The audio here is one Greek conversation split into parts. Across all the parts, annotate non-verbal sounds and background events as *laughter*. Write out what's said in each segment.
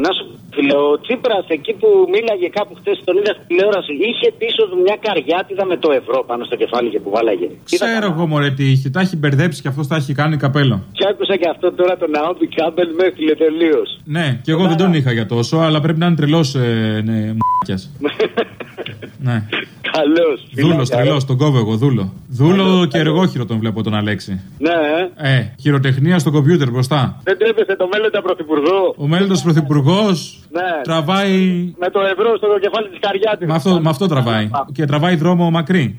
Να σου φίλε, ο Τσίπρας εκεί που μίλαγε κάπου χθες στον είδα στην τηλεόραση, είχε πίσω του μια καριάτιδα με το ευρώ πάνω στο κεφάλι και που βάλαγε. Ξέρω εγώ μωρέ τι είχε. Τα έχει μπερδέψει και αυτός τα έχει κάνει καπέλο. Και άκουσα και αυτό τώρα τον Ναόμπι Κάμπελ με έφυλε τελείως. Ναι, και εγώ δεν τον είχα για τόσο, αλλά πρέπει να είναι τρελός ε, ναι, μ***κιας. *laughs* ναι. Καλός. Δούλος, τρελός, τον κόβω εγώ, δούλο. Δούλο και εργόχειρο τον βλέπω τον Αλέξη. Ναι, ε. Ε, χειροτεχνία στο κομπιούτερ μπροστά. Δεν τρέπεστε το μέλλοντα πρωθυπουργό. Ο μέλλοντο πρωθυπουργός Ναι. τραβάει. Με το ευρώ στο κεφάλι της καριάτιδα. Με αυτό, με αυτό τραβάει. Και τραβάει δρόμο μακρύ.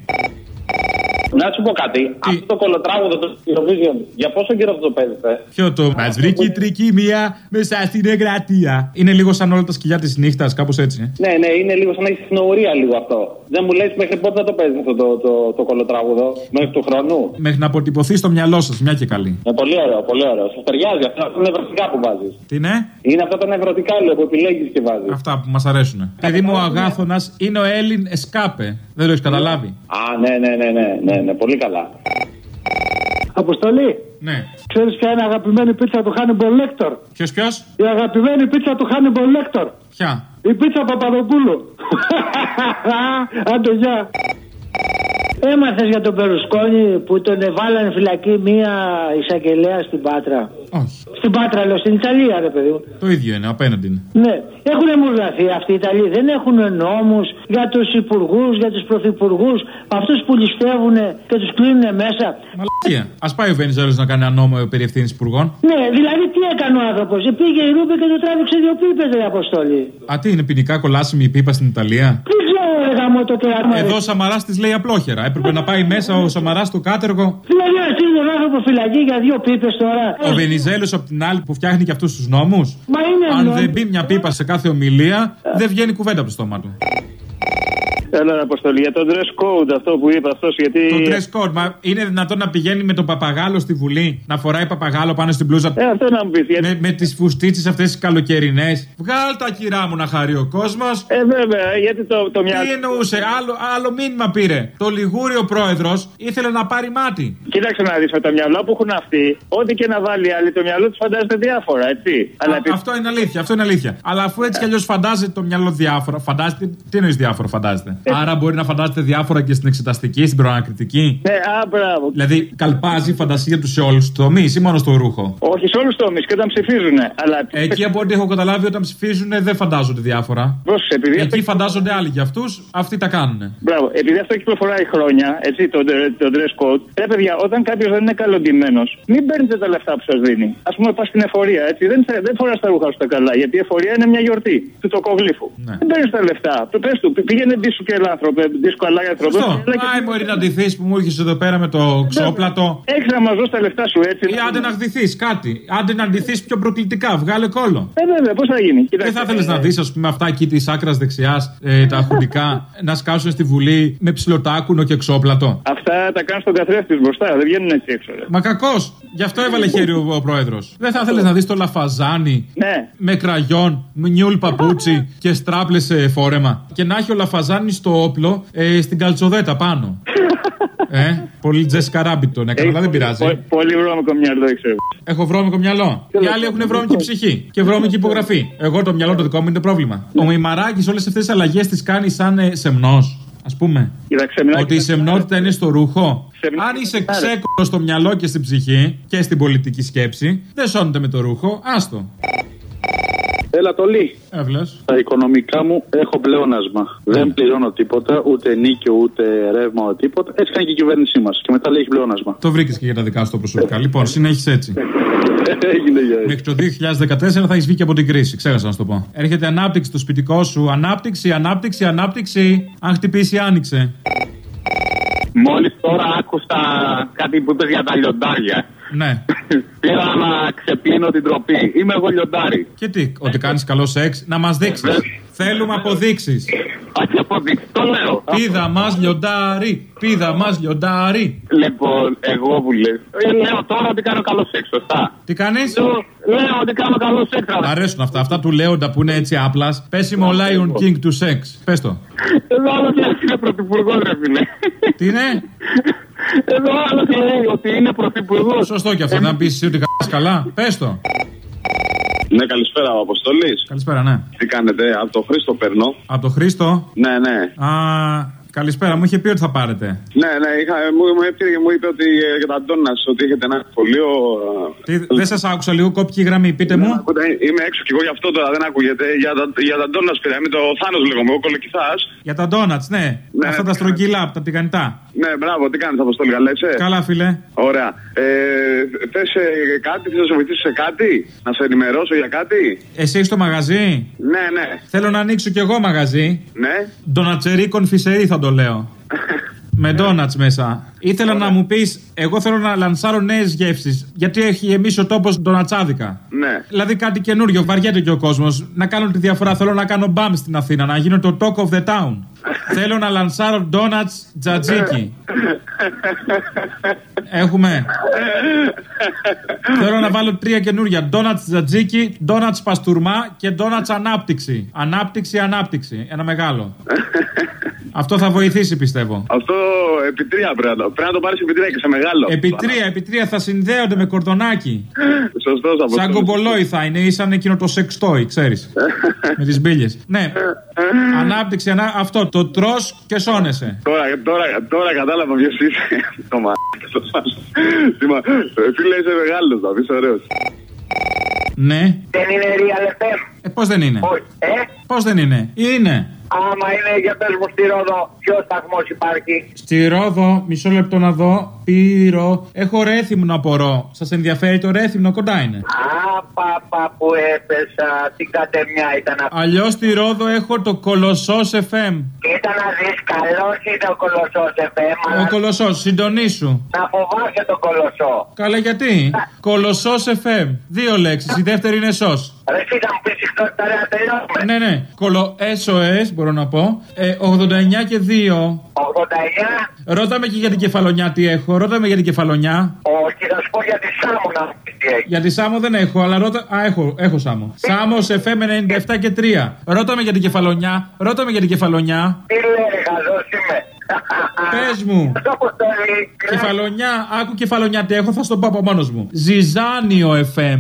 Να σου πω κάτι. Αυτό το κολοτράγουδο το Eurovision, για πόσο καιρό αυτό το παίζετε; Ποιο το. Μα βρήκε η τρικυμία μέσα στην εγκρατεία. Είναι λίγο σαν όλα τα σκυλιά της νύχτας, κάπως έτσι. ε. Ναι, ναι, είναι λίγο σαν να έχει συνορία λίγο αυτό. Δεν μου λες μέχρι πότε θα το παίζεις αυτό το, το, το κολοτράγουδο. Μέχρι του χρόνου; Μέχρι να αποτυπωθεί στο μυαλό σας, μια και καλή. Ε, πολύ ωραίο, πολύ ωραίο. Σας ταιριάζει αυτό. Αυτό είναι νευρωτικά που βάζεις. Τι είναι; Είναι αυτά τα νευρωτικά λέω που επιλέγεις και βάζεις. Αυτά που μας αρέσουν. Παιδί μου, ο Αγάθονας είναι ο Έλλην Εσκάπε. Δεν το έχεις καταλάβει; Α, ναι, ναι, ναι, ναι, ναι, ναι, πολύ καλά. Αποστολή. Ναι. Ξέρεις ποια είναι η αγαπημένη πίτσα του Hannibal Lecter; Ποιος, ποιος; Η αγαπημένη πίτσα του Hannibal Lecter. Ποια; Η πίτσα Παπαδοπούλου. *laughs* Άντε, γεια. Έμαθες για τον Περουσκόνη που τον εβάλανε φυλακή μία εισαγγελέα στην Πάτρα. Όχι. Στην Πάτρα, λέω, στην Ιταλία, ρε παιδί μου. Το ίδιο είναι, απέναντι είναι. Ναι, έχουν μουργαθεί αυτοί οι Ιταλοί. Δεν έχουν νόμους για τους υπουργούς, για τους πρωθυπουργούς, αυτούς που ληστεύουν και τους κλείνουν μέσα. Μαλακία. Α πάει ο Βενιζέλος να κάνει ένα νόμο περί ευθύνης υπουργών. Ναι, δηλαδή τι έκανε ο άνθρωπος. Πήγε η Ρούπε και του τράβηξε δύο πίπες, ρε Αποστόλη. Α, τι είναι ποινικά κολάσιμη η πίπα στην Ιταλία; Δεν ξέρω, ρε γαμό το και άμα. Εδώ ο Σαμαράς της λέει απλόχερα. Έπρεπε να πάει μέσα ο Σαμαράς στο κάτεργο. Δηλαδή να στείλει τον άνθρωπος φυλακή για δύο πίπες τώρα. Ο Βενιζέλο από την άλλη που φτιάχνει και αυτούς τους νόμους. Μα είναι Αν νόμο. δεν μπει μια πίπα σε κάθε ομιλία, δεν βγαίνει κουβέντα από το στόμα του. Έλα, Αποστολή, για το dress code αυτό που είπε αυτός, γιατί. Το dress code, μα είναι δυνατόν να πηγαίνει με τον παπαγάλο στη Βουλή, να φοράει παπαγάλο πάνω στην μπλούζα. Ε, αυτό να μου πεις. Γιατί... Με, με τις φουστίτσες αυτές τις καλοκαιρινές. Βγάλ τα κυρά μου να χαρεί ο κόσμος. Ε, βέβαια, γιατί το, το μυαλό. Τι εννοούσε, άλλο, άλλο μήνυμα πήρε. Το λιγούριο πρόεδρος ήθελε να πάρει μάτι. Κοίταξε να δεις με το μυαλό που έχουν αυτοί, ό,τι και να βάλει άλλοι, το μυαλό τους φαντάζεται διάφορα, έτσι. Αλλά Α, Αυτό είναι αλήθεια, αυτό είναι αλήθεια. Αλλά αφού έτσι κι αλλιώς φαντάζεται το μυαλό διάφορα, φαντάζεται. Τι εννοείς διάφορα, φαντάζεται; Άρα μπορεί να φαντάζεται διάφορα και στην εξεταστική, στην προανακριτική. Ναι, α, μπράβο. Δηλαδή καλπάζει η φαντασία του σε όλους τους τομείς ή μόνο στο ρούχο; Όχι σε όλους τους τομείς και όταν ψηφίζουν. Αλλά. Εκεί από ό,τι έχω καταλάβει, όταν ψηφίζουν δεν φαντάζονται διάφορα. Πρόσεχε, επειδή αυτό- Εκεί φαντάζονται άλλοι για αυτούς, αυτοί τα κάνουν. Μπράβο, επειδή αυτό κυκλοφοράει χρόνια, έτσι, το, το dress code. Ρε παιδιά, όταν κάποιος δεν είναι καλοντημένος, μην παίρνετε τα λεφτά που σας δίνει. Α πούμε, πας στην εφορία, έτσι. Δεν, θε- δεν φοράς τα ρούχα σου τα καλά, γιατί η εφορία είναι μια γιορτή του τοκογλύφου. Ναι. Δεν παίρνεις τα λεφτά. Το πες του, πήγαινε ντύσου και ελάνθρωπε, δίσκο αλλά άνθρωπο. Αυτό. Άι μπορεί να ντυθείς που μου είχε εδώ πέρα με το ξόπλατο. Έχεις να μας δώσεις τα λεφτά σου έτσι. Ή άντε να γδυθεί κάτι. Άντε να ντυθείς πιο προκλητικά. Βγάλε κόλλο. Ε, βέβαια, πώς θα γίνει; Δεν Κοίταξε, θα ήθελε να ε, δεις, ας πούμε, αυτά εκεί της άκρας δεξιάς, ε, τα χουντικά, *laughs* να σκάσουν στη Βουλή με ψιλοτάκουνο και ξόπλατο. Αυτά τα κάνουν στον καθρέφτη μπροστά, δεν βγαίνουν έτσι έξω. Ρε. Μα κακός. Γι' αυτό έβαλε χέρι ο, ο πρόεδρος. Δεν θα ήθελε να δεις το λαφαζάνι Ναι. με κραγιόν, με νιούλ παπούτσι και στράπλες σε φόρεμα. Και να έχει ο λαφαζάνι στο όπλο ε, στην καλτσοδέτα πάνω. *laughs* ε, πολύ τζεσκαράμπιτ τον έκανα, αλλά δεν πειράζει. Πο- Πολύ βρώμικο μυαλό, ξέρω. Έχω βρώμικο μυαλό. Οι άλλοι έχουν βρώμικη ψυχή και βρώμικη υπογραφή. Εγώ το μυαλό το δικό μου είναι το πρόβλημα. Ο Μημαράκης όλες αυτές τις αλλαγές τις κάνει σαν ε, σεμνός. Α πούμε. Κοίταξε, μιλάει Ότι η σεμνότητα είναι στο ρούχο. Σεμνότητα. Αν είσαι ξέκολος στο μυαλό και στην ψυχή και στην πολιτική σκέψη, δεν σώνεται με το ρούχο. Άστο. Έλα, Τολί. Έβλες. Τα οικονομικά μου έχω πλεόνασμα. Δεν πληρώνω τίποτα, ούτε νίκιο, ούτε ρεύμα, τίποτα. Έτσι κάνει και η κυβέρνησή μας. Και μετά λέει έχει πλεόνασμα. Το βρήκες και για τα δικά σου τα προσωπικά. Λοιπόν, συνέχισε έτσι. *laughs* Έγινε για Μέχρι το 2014 θα έχεις βγει και από την κρίση. Ξέχασα να σου το πω. Έρχεται ανάπτυξη στο σπιτικό σου. Ανάπτυξη, ανάπτυξη, ανάπτυξη. Αν χτυπήσει, άνοιξε. Μόλις τώρα άκουσα κάτι που είπε για τα λιοντάρια. Ναι. *laughs* Πήρα να ξεπλύνω την τροπή. Είμαι εγώ λιοντάρι. Και τι, ότι κάνεις καλό σεξ, να μας δείξεις. Θέλουμε αποδείξεις. Όχι αποδείξει, το λέω. Πίδα μας λιοντάρι, πίδα μας λιοντάρι. Λοιπόν, εγώ που λες. λέω τώρα ότι κάνω καλό σεξ, σωστά. Τι κάνεις; Λέω, λέω ότι κάνω καλό σεξ, Μ' αλλά αρέσουν αυτά. Αυτά του λέοντα που είναι έτσι άπλας. Πέσιμο Lion King του σεξ. Πες το. εδώ άλλος λέει είναι πρωθυπουργός, ρε φίλε. Τι είναι; Εδώ άλλος λέει ότι είναι πρωθυπουργός. Σωστό κι αυτό. Να πεις εσύ ότι κάνει καλά. Πες το. Ναι, καλησπέρα, ο Αποστολής. Καλησπέρα, ναι. Τι κάνετε, από το Χρήστο παίρνω. Από το Χρήστο; Ναι, ναι. Α, καλησπέρα, μου είχε πει ότι θα πάρετε. Ναι, ναι, είχα, μου, μου, είπε, μου είπε ότι ε, για τα ντόνα ότι έχετε ένα σχολείο. ε, Τι, δεν σας άκουσα λίγο, κόπηκε η γραμμή, πείτε μου. Ακούτε, Είμαι έξω και εγώ γι' αυτό τώρα δεν ακούγεται. Για τα, για τα ντόνα πήρα. Είμαι το Θάνος λέγομαι, εγώ κολοκυθάς. Για τα ντόνατ, ναι. Ναι. Αυτά τα στρογγυλά από τα τηγανιτά. Ναι, μπράβο, τι κάνεις, Αποστολή, καλά είσαι; Καλά, φίλε. Ωραία. Ε, Θες κάτι, θες να σε βοηθήσω σε κάτι, να σε ενημερώσω για κάτι; Εσύ έχεις το μαγαζί; Ναι, ναι. Θέλω να ανοίξω κι εγώ μαγαζί. Ναι. Ντονατσερί κονφισερί θα το λέω. *laughs* Με ντόνατς μέσα. Ήθελα να μου πεις, εγώ θέλω να λανσάρω νέες γεύσεις. Γιατί έχει γεμίσει ο τόπος ντονατσάδικα. Ναι. Δηλαδή κάτι καινούριο, βαριέται και ο κόσμος. Να κάνω τη διαφορά. Θέλω να κάνω μπαμ στην Αθήνα, να γίνω το talk of the town. Θέλω να λανσάρω ντόνατς τζατζίκι. Έχουμε. Θέλω να βάλω τρία καινούρια. Ντόνατς τζατζίκι, ντόνατς παστούρμα και ντόνατς ανάπτυξη. Ανάπτυξη, ανάπτυξη. Ένα μεγάλο. Αυτό θα βοηθήσει πιστεύω. Αυτό επί τρία πρέπει να το, πρέπει να το πάρεις επί τρία και σε μεγάλο. Επί τρία, επί τρία θα συνδέονται με κορδονάκι. Σωστός από Σαν κομπολόι θα είναι ή σαν εκείνο το σεξτόι, ξέρεις. *laughs* με τις μπύλες. Ναι. Ανάπτυξη, ανά... αυτό. Το τρώ και σώνεσαι. Τώρα, τώρα, τώρα κατάλαβα ποιος είσαι. *laughs* Το μα. Τι μα- Φίλε, είσαι μεγάλος, θα πεις ωραίος. Ναι. Δεν είναι real FM. Ε, πώς δεν είναι; Όχι. Ε, Πώς δεν είναι; Είναι. άμα είναι για πες μου στη Ρόδο, ποιος σταθμός υπάρχει; Στη Ρόδο, μισό λεπτό να δω. Πύρο. Έχω ρέθυμνο απορώ. Σας ενδιαφέρει το ρέθυμνο, κοντά είναι. Α, παπα που έπεσα, την κατεμιά ήταν αυτή. Αλλιώς στη Ρόδο έχω το κολοσσός FM. Ήταν να δεις καλός είναι ο κολοσσός FM, Ο αλλά κολοσσός, συντονίσου. να φοβάσαι τον κολοσσό. Καλά, γιατί; Κολοσσός FM. Δύο λέξεις. Η δεύτερη είναι σος. Ρε εσύ θα μου πεις συχνότητα ρε να τελειώσουμε. Ναι, ναι. Κολο SOS μπορώ να πω. Ε, 89 και 2. 89, Ρώτα με και για την κεφαλονιά τι έχω. Ρώτα με για την κεφαλονιά. όχι θα σου πω για τη Σάμου να μου πεις τι έχει. Για τη Σάμο δεν έχω, αλλά ρώτα. Α, έχω, έχω Σάμο. Σάμο FM 97 και 3. Ρώτα με για την κεφαλονιά. Ρώτα με για την κεφαλονιά. Τι λέει χαζός είμαι. Πες μου. *laughs* Αυτό που θέλει. Κεφαλονιά, άκου κεφαλονιά τι έχω, θα στο πω από μόνος μου. Ζιζάνιο FM.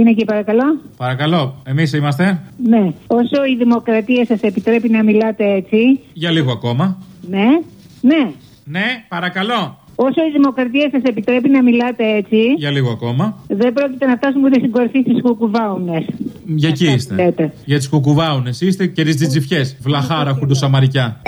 Βζζζ. Τι είναι εκεί παρακαλώ. Παρακαλώ, εμείς είμαστε. Ναι. Όσο η δημοκρατία σας επιτρέπει να μιλάτε έτσι. Για λίγο ακόμα. Ναι. Ναι. Ναι, παρακαλώ. Όσο η δημοκρατία σας επιτρέπει να μιλάτε έτσι. Για λίγο ακόμα. Δεν πρόκειται να φτάσουμε ούτε στην κορυφή στις κουκουβάουνες. Για εκεί Αυτά είστε. λέτε. Για τις κουκουβάουνες είστε και τις τζιτζιφιές. Βλαχάρα, χουντοσαμαρικιά.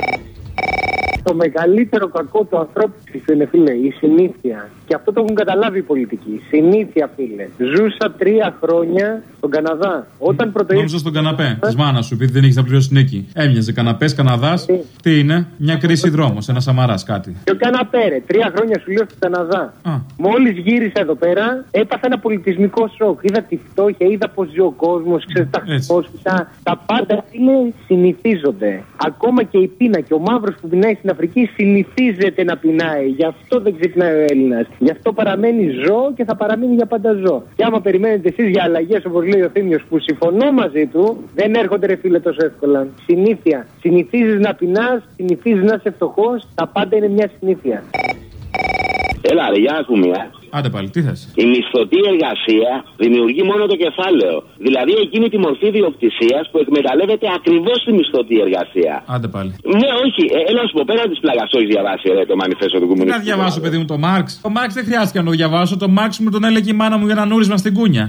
Το μεγαλύτερο κακό του ανθρώπου είναι, φίλε, η συνήθεια. Και αυτό το έχουν καταλάβει οι πολιτικοί. Συνήθεια, φίλε. Ζούσα τρία χρόνια στον Καναδά. Όταν πρώτο Νόμιζα στον καναπέ της μάνας σου, επειδή δεν έχεις να πληρώσεις νίκη. Έμοιαζε καναπές, Καναδάς. Τι; Είναι, μια κρίση δρόμος, ένας σαμαράς κάτι. Και ο καναπέ, ρε. Τρία χρόνια σου λέω στον Καναδά. Α. Μόλις γύρισα εδώ πέρα, έπαθα ένα πολιτισμικό σοκ. Είδα τη φτώχεια, είδα πώς ζει ο κόσμος, ξέρετε τα Έτσι. χώσπιτα. Τα πάντα, φίλε, συνηθίζονται. Ακόμα και η πείνα και ο μαύρος που πεινάει στην Αφρική συνηθίζεται να πεινάει. Γι' αυτό δεν ξυπνάει ο Έλληνας. Γι' αυτό παραμένει ζώο και θα παραμείνει για πάντα ζώο. Και άμα περιμένετε εσείς για αλλαγές, όπως λέει ο Θήμιος, που συμφωνώ μαζί του, δεν έρχονται ρε φίλε τόσο εύκολα. Συνήθεια. Συνηθίζεις να πεινάς, συνηθίζεις να είσαι φτωχός. Τα πάντα είναι μια συνήθεια. Έλα, ρε, για να ακούμε. ε. Άντε πάλι, τι θες; Η μισθωτή εργασία δημιουργεί μόνο το κεφάλαιο. Δηλαδή εκείνη τη μορφή διοκτησίας που εκμεταλλεύεται ακριβώς τη μισθωτή εργασία. Άντε πάλι. Ναι, όχι, ε, έλα να σου πω πέρα της πλάκα, το έχεις διαβάσει ρε, το μανιφέστο του Τι Κομμουνιστικού. να διαβάσω, παιδί μου, το Μάρξ. Το Μάρξ δεν χρειάστηκε να το διαβάσω. Το Μάρξ μου τον έλεγε η μάνα μου για ένα νούρισμα στην κούνια.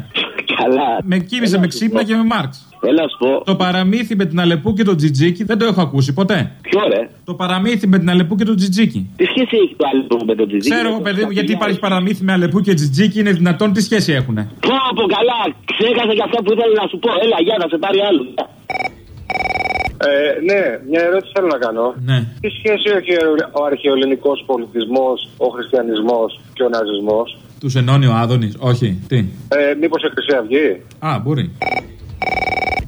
Καλά. Με κοίμησε με ξύπνα και με Μάρξ. Έλα να σου πω. Το παραμύθι με την Αλεπού και το Τζιτζίκι δεν το έχω ακούσει ποτέ. Ποιο ρε; Το παραμύθι με την Αλεπού και το Τζιτζίκι. Τι σχέση έχει το άλλο με το τζιτζίκι. Ξέρω εγώ, παιδί μου, γιατί υπάρχει παραμύθι με Αλεπού και Τζιτζίκι, είναι δυνατόν τι σχέση έχουν. Πω, πω, καλά. Ξέχασα και αυτά που ήθελα να σου πω. Έλα, για να σε πάρει άλλο. Ε, ναι, μια ερώτηση θέλω να κάνω. Ναι. Τι σχέση έχει ο αρχαιοελληνικός πολιτισμός, ο χριστιανισμός και ο ναζισμός; Τους ενώνει ο Άδωνης, όχι. Τι; Ε, μήπως η Χρυσή Αυγή. Α, μπορεί.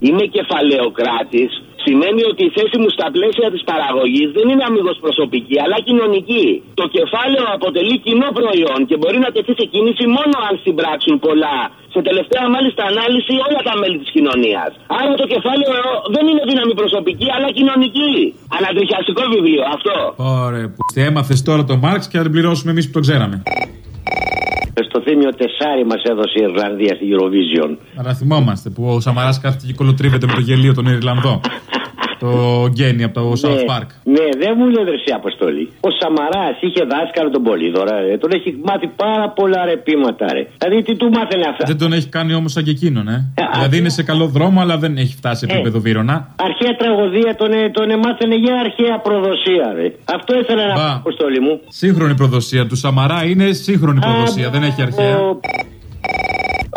Είμαι κεφαλαιοκράτης. Σημαίνει ότι η θέση μου στα πλαίσια της παραγωγής δεν είναι αμυγός προσωπική, αλλά κοινωνική. Το κεφάλαιο αποτελεί κοινό προϊόν και μπορεί να τεθεί σε κίνηση μόνο αν συμπράξουν πολλά. Σε τελευταία μάλιστα ανάλυση όλα τα μέλη της κοινωνίας. Άρα το κεφάλαιο δεν είναι δύναμη προσωπική, αλλά κοινωνική. Ανατριχιαστικό βιβλίο, αυτό. Ωραία, που έμαθες τώρα το Μάρξ και θα την πληρώσουμε εμείς που το ξέραμε. Στο θύμιο Τεσάρι μας έδωσε η Ιρλανδία στην Eurovision. Αλλά θυμόμαστε που ο Σαμαράς κάθεται και κολοτρίβεται με το γελίο τον Ιρλανδό. *laughs* το Γκένι από το South Park. Ναι, δεν μου λέει δρεσί αποστολή. Ο Σαμαράς είχε δάσκαλο τον Πολύδωρα, ρε. Τον έχει μάθει πάρα πολλά ρεπήματα, ρε. Δηλαδή τι του μάθαινε αυτά; Δεν τον έχει κάνει όμως σαν και εκείνον, ε. δηλαδή είναι σε καλό δρόμο, αλλά δεν έχει φτάσει σε Ε. επίπεδο βύρονα. Αρχαία τραγωδία τον, ε, τον εμάθαινε για αρχαία προδοσία, ρε. Αυτό ήθελα να πω, αποστολή μου. Σύγχρονη προδοσία του Σαμαρά είναι σύγχρονη προδοσία, δεν έχει αρχαία.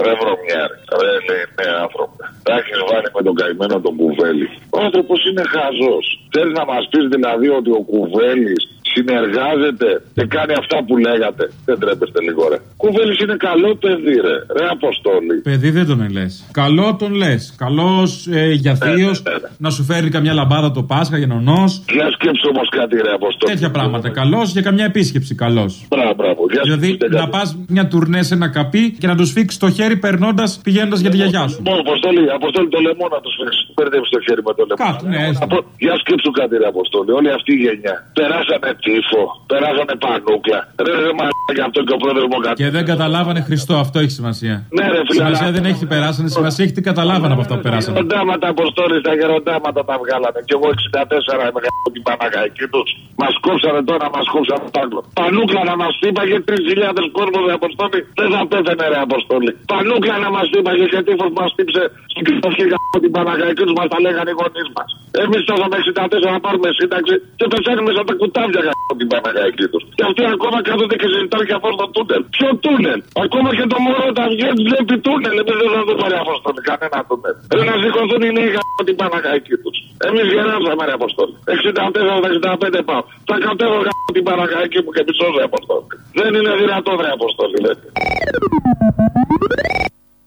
Ρε βρωμιάρη, ρε λέει ναι άνθρωπε. Τα έχει βάλει με τον καημένο τον Κουβέλη. Ο άνθρωπος είναι χαζός. Θέλει να μας πεις δηλαδή ότι ο Κουβέλης συνεργάζεται και κάνει αυτά που λέγατε. Δεν τρέπεστε λίγο, ρε. Κουβέλης είναι καλό παιδί, ρε. Ρε Αποστόλη. Παιδί δεν τον λες. Καλό τον λες. Καλός ε, για θείο να σου φέρει καμιά λαμπάδα το Πάσχα για νονό. Για σκέψου όμως κάτι, ρε Αποστόλη. Τέτοια πράγματα. Καλός για καμιά επίσκεψη. Καλός. Μπράβο, μπράβο. Για Δηλαδή να πας μια τουρνέ σε ένα καπί και να τους σφίξει το χέρι περνώντας πηγαίνοντας για τη γιαγιά σου. Μόνο Αποστόλη, Αποστόλη το λαιμό να τους φέρεις. Μπερδεύει το χέρι με το λαιμό. Κάτω, ναι, έστω. Από... Για σκέψου κάτι, ρε Αποστόλη. Όλη αυτή η γενιά. Περάσανε τύφο, περάσανε πανούκλα. Ρε, ρε, μα για αυτό και ο πρόεδρο μου κάτι. Και δεν καταλάβανε Χριστό, αυτό έχει σημασία. Ναι, ρε, φίλε, Σημασία αλλά- δεν έχει τι περάσανε, σημασία έχει τι καταλάβανε από αυτά που περάσανε. Γεροντάματα, Αποστόλη, τα γεροντάματα τα βγάλανε. Κι εγώ 64 είμαι γαμπό την Παναγαϊκή τους. Μας κόψανε τώρα, μας κόψανε τ' άλλο. Πανούκλα να μας είπαγε 3.000 κόσμος, ρε Αποστόλη. Δεν θα πέθανε, ρε Αποστόλη. Πανούκλα να μας είπαγε και τύφο μας τύψε στην κοινό και γαμπό την Παναγαϊκή του. Μας τα λέγανε οι γονείς μας. Εμείς φτάσαμε 64 να πάρουμε σύνταξη και πεθαίνουμε σαν τα κουτάβια γαμπό την Παναγαϊκή τους. Και αυτοί ακόμα κάθονται και συζητάνε για αυτό το τούνελ. Ποιο τούνελ; Ακόμα και το μωρό τα βγαίνει βλέπει τούνελ. Εμείς δεν θα δούμε, ρε Αποστόλη, κανένα τούνελ. Πρέπει να σηκωθούν οι νέοι γαμπό την Παναγαϊκή τους. Εμείς γεράσαμε, ρε Αποστόλη. 64-65 πάω. Θα κατέβω γαμπό την Παναγαϊκή μου και μισό, ρε Αποστόλη. Δεν είναι δυνατόν, ρε Αποστόλη, λέτε.